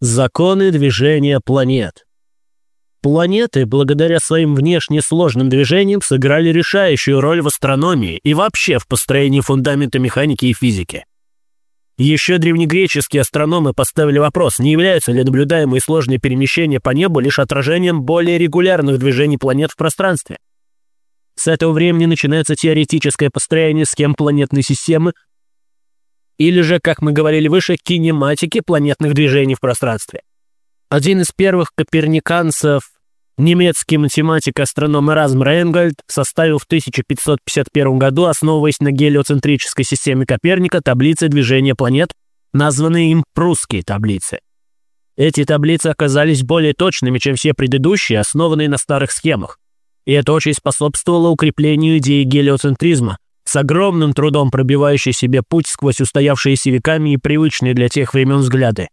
Законы движения планет. Планеты, благодаря своим внешне сложным движениям, сыграли решающую роль в астрономии и вообще в построении фундамента механики и физики. Еще древнегреческие астрономы поставили вопрос, не являются ли наблюдаемые сложные перемещения по небу лишь отражением более регулярных движений планет в пространстве. С этого времени начинается теоретическое построение схем планетной системы, или же, как мы говорили выше, кинематики планетных движений в пространстве. Один из первых коперниканцев, немецкий математик астроном Эразм Рейнгольд, составил в 1551 году, основываясь на гелиоцентрической системе Коперника, таблицы движения планет, названные им прусские таблицы. Эти таблицы оказались более точными, чем все предыдущие, основанные на старых схемах. И это очень способствовало укреплению идеи гелиоцентризма – с огромным трудом пробивающий себе путь сквозь устоявшиеся веками и привычные для тех времен взгляды,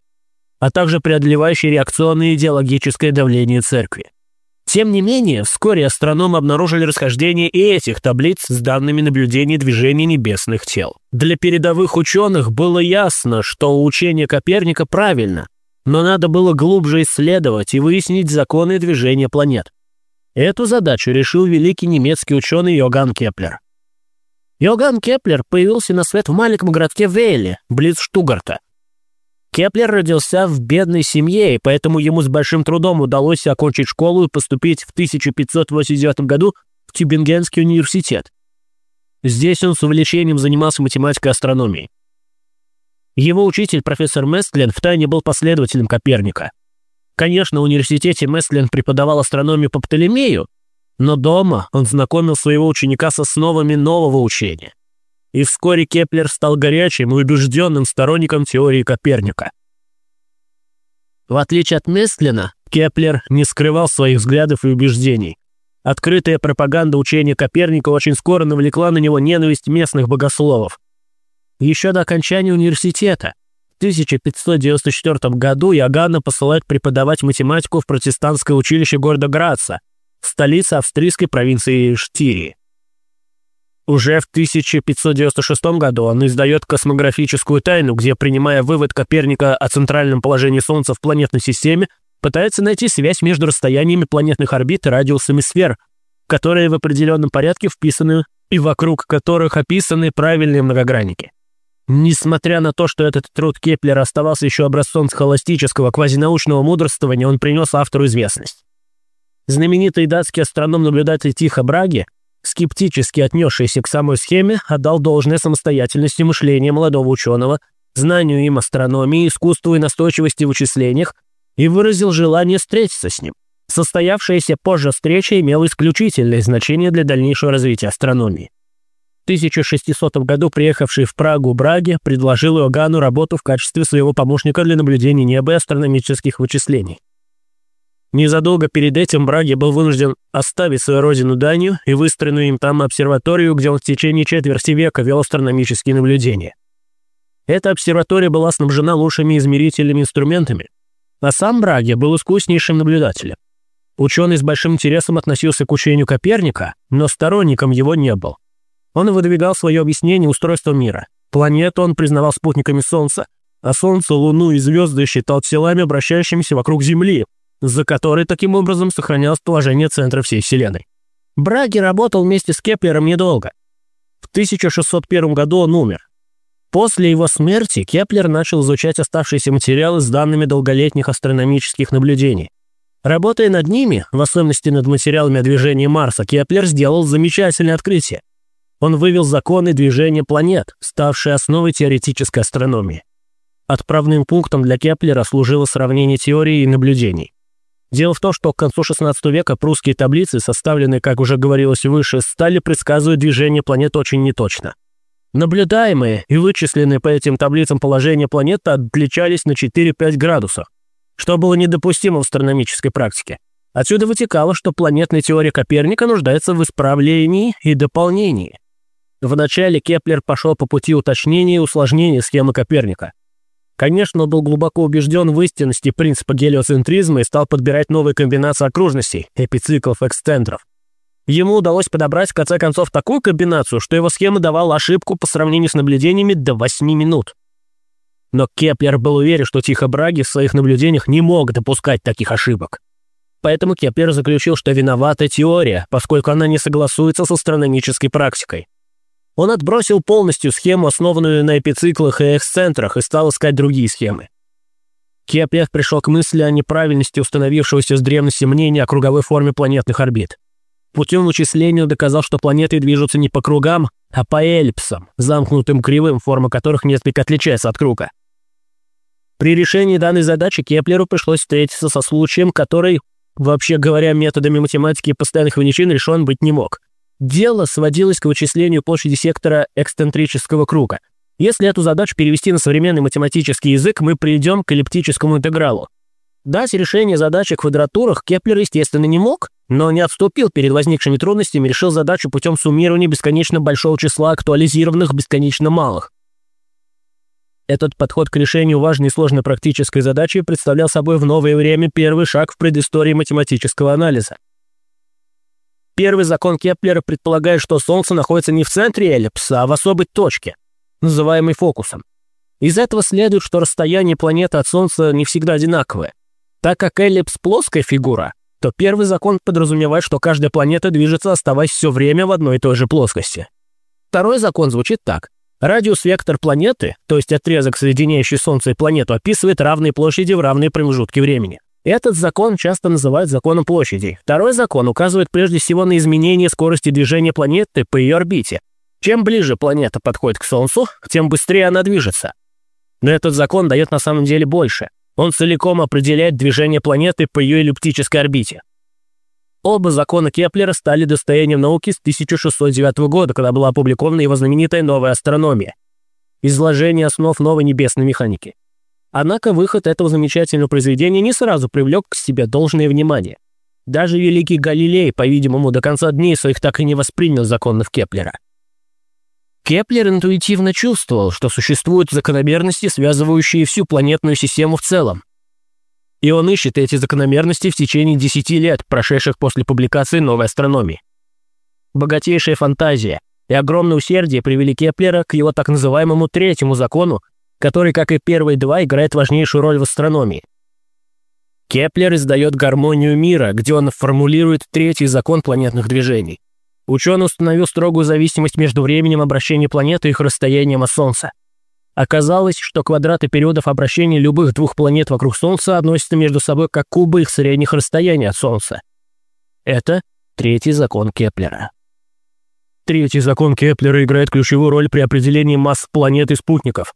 а также преодолевающий реакционное идеологическое давление церкви. Тем не менее, вскоре астрономы обнаружили расхождение и этих таблиц с данными наблюдений движения небесных тел. Для передовых ученых было ясно, что учение Коперника правильно, но надо было глубже исследовать и выяснить законы движения планет. Эту задачу решил великий немецкий ученый Йоганн Кеплер. Йоганн Кеплер появился на свет в маленьком городке Вейле, близ Штутгарта. Кеплер родился в бедной семье, и поэтому ему с большим трудом удалось окончить школу и поступить в 1589 году в Тюбингенский университет. Здесь он с увлечением занимался математикой и астрономией. Его учитель, профессор Местлин, втайне был последователем Коперника. Конечно, в университете Местлин преподавал астрономию по Птолемею, но дома он знакомил своего ученика с основами нового учения. И вскоре Кеплер стал горячим и убежденным сторонником теории Коперника. В отличие от Местлина, Кеплер не скрывал своих взглядов и убеждений. Открытая пропаганда учения Коперника очень скоро навлекла на него ненависть местных богословов. Еще до окончания университета в 1594 году Иоганна посылает преподавать математику в протестантское училище города Граца – столица австрийской провинции Штири. Уже в 1596 году он издает космографическую тайну, где, принимая вывод Коперника о центральном положении Солнца в планетной системе, пытается найти связь между расстояниями планетных орбит и радиусами сфер, которые в определенном порядке вписаны и вокруг которых описаны правильные многогранники. Несмотря на то, что этот труд Кеплера оставался еще образцом схоластического квазинаучного мудрствования, он принес автору известность. Знаменитый датский астроном-наблюдатель Тихо Браги, скептически отнесшийся к самой схеме, отдал должное самостоятельности мышления молодого ученого, знанию им астрономии, искусству и настойчивости в вычислениях и выразил желание встретиться с ним. Состоявшаяся позже встреча имела исключительное значение для дальнейшего развития астрономии. В 1600 году приехавший в Прагу Браги предложил Иоганну работу в качестве своего помощника для наблюдения неба и астрономических вычислений. Незадолго перед этим Браги был вынужден оставить свою родину Данию и выстроенную им там обсерваторию, где он в течение четверти века вел астрономические наблюдения. Эта обсерватория была снабжена лучшими измерительными инструментами, а сам Браги был искуснейшим наблюдателем. Ученый с большим интересом относился к учению Коперника, но сторонником его не был. Он выдвигал свое объяснение устройства мира. Планету он признавал спутниками Солнца, а Солнце, Луну и звезды считал телами, обращающимися вокруг Земли, за которой таким образом сохранялось положение центра всей Вселенной. Браге работал вместе с Кеплером недолго. В 1601 году он умер. После его смерти Кеплер начал изучать оставшиеся материалы с данными долголетних астрономических наблюдений. Работая над ними, в особенности над материалами о движении Марса, Кеплер сделал замечательное открытие. Он вывел законы движения планет, ставшие основой теоретической астрономии. Отправным пунктом для Кеплера служило сравнение теории и наблюдений. Дело в том, что к концу XVI века прусские таблицы, составленные, как уже говорилось выше, стали предсказывать движение планет очень неточно. Наблюдаемые и вычисленные по этим таблицам положения планеты отличались на 4-5 градусов, что было недопустимо в астрономической практике. Отсюда вытекало, что планетная теория Коперника нуждается в исправлении и дополнении. Вначале Кеплер пошел по пути уточнения и усложнения схемы Коперника – Конечно, он был глубоко убежден в истинности принципа гелиоцентризма и стал подбирать новые комбинации окружностей, эпициклов, эксцентров. Ему удалось подобрать в конце концов такую комбинацию, что его схема давала ошибку по сравнению с наблюдениями до 8 минут. Но Кеплер был уверен, что Тихо Браге в своих наблюдениях не мог допускать таких ошибок. Поэтому Кеплер заключил, что виновата теория, поскольку она не согласуется с астрономической практикой. Он отбросил полностью схему, основанную на эпициклах и эксцентрах, и стал искать другие схемы. Кеплер пришел к мысли о неправильности установившегося с древности мнения о круговой форме планетных орбит. Путем вычисления доказал, что планеты движутся не по кругам, а по эллипсам, замкнутым кривым, форма которых несколько отличается от круга. При решении данной задачи Кеплеру пришлось встретиться со случаем, который, вообще говоря, методами математики постоянных величин решен быть не мог. Дело сводилось к вычислению площади сектора эксцентрического круга – если эту задачу перевести на современный математический язык, мы придем к эллиптическому интегралу. Дать решение задачи в квадратурах Кеплер, естественно, не мог, но не отступил перед возникшими трудностями решил задачу путем суммирования бесконечно большого числа актуализированных бесконечно малых. Этот подход к решению важной и сложной практической задачи представлял собой в новое время первый шаг в предыстории математического анализа. Первый закон Кеплера предполагает, что Солнце находится не в центре эллипса, а в особой точке – называемый фокусом. Из этого следует, что расстояние планеты от Солнца не всегда одинаковое. Так как эллипс – плоская фигура, то первый закон подразумевает, что каждая планета движется, оставаясь все время в одной и той же плоскости. Второй закон звучит так. Радиус-вектор планеты, то есть отрезок, соединяющий Солнце и планету, описывает равные площади в равные промежутки времени. Этот закон часто называют законом площадей. Второй закон указывает прежде всего на изменение скорости движения планеты по ее орбите, чем ближе планета подходит к Солнцу, тем быстрее она движется. Но этот закон дает на самом деле больше. Он целиком определяет движение планеты по ее эллиптической орбите. Оба закона Кеплера стали достоянием науки с 1609 года, когда была опубликована его знаменитая «Новая астрономия» – изложение основ новой небесной механики. Однако выход этого замечательного произведения не сразу привлек к себе должное внимание. Даже великий Галилей, по-видимому, до конца дней своих так и не воспринял законов Кеплера. Кеплер интуитивно чувствовал, что существуют закономерности, связывающие всю планетную систему в целом. И он ищет эти закономерности в течение 10 лет, прошедших после публикации «Новой астрономии». Богатейшая фантазия и огромное усердие привели Кеплера к его так называемому третьему закону, который, как и первые два, играет важнейшую роль в астрономии. Кеплер издает гармонию мира, где он формулирует третий закон планетных движений. Ученый установил строгую зависимость между временем обращения планеты и их расстоянием от Солнца. Оказалось, что квадраты периодов обращения любых двух планет вокруг Солнца относятся между собой как кубы их средних расстояний от Солнца. Это третий закон Кеплера. Третий закон Кеплера играет ключевую роль при определении масс планет и спутников.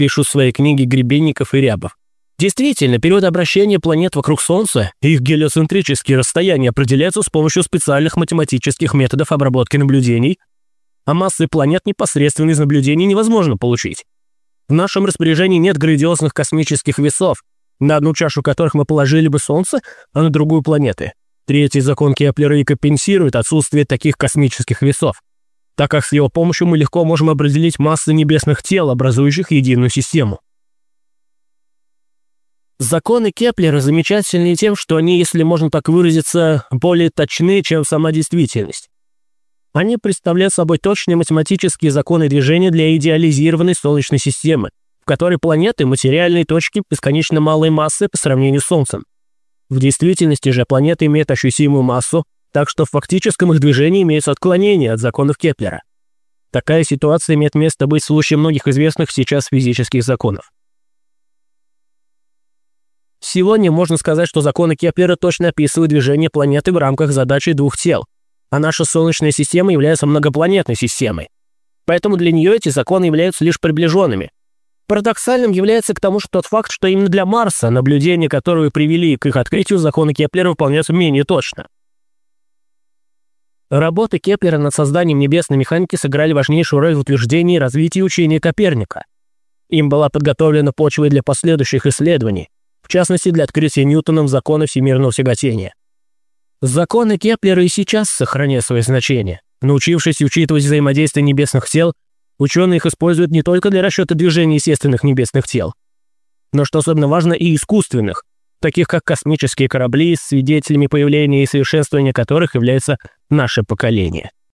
Пишу в своей книге Гребенников и Рябов. Действительно, период обращения планет вокруг Солнца и их гелиоцентрические расстояния определяются с помощью специальных математических методов обработки наблюдений, а массы планет непосредственно из наблюдений невозможно получить. В нашем распоряжении нет градиозных космических весов, на одну чашу которых мы положили бы Солнце, а на другую планеты. Третий закон Кеплера и компенсирует отсутствие таких космических весов, так как с его помощью мы легко можем определить массы небесных тел, образующих единую систему. Законы Кеплера замечательны тем, что они, если можно так выразиться, более точны, чем сама действительность. Они представляют собой точные математические законы движения для идеализированной Солнечной системы, в которой планеты – материальные точки бесконечно малой массы по сравнению с Солнцем. В действительности же планеты имеют ощутимую массу, так что в фактическом их движении имеются отклонения от законов Кеплера. Такая ситуация имеет место быть в случае многих известных сейчас физических законов. Сегодня можно сказать, что законы Кеплера точно описывают движение планеты в рамках задачи двух тел, а наша Солнечная система является многопланетной системой. Поэтому для нее эти законы являются лишь приближенными. Парадоксальным является к тому, что тот факт, что именно для Марса наблюдения, которые привели к их открытию, законы Кеплера выполняются менее точно. Работы Кеплера над созданием небесной механики сыграли важнейшую роль в утверждении и развитии учения Коперника. Им была подготовлена почва для последующих исследований – в частности для открытия Ньютоном закона всемирного тяготения. Законы Кеплера и сейчас сохраняют свое значение. Научившись учитывать взаимодействие небесных тел, ученые их используют не только для расчета движения естественных небесных тел, но, что особенно важно, и искусственных, таких как космические корабли, свидетелями появления и совершенствования которых является наше поколение.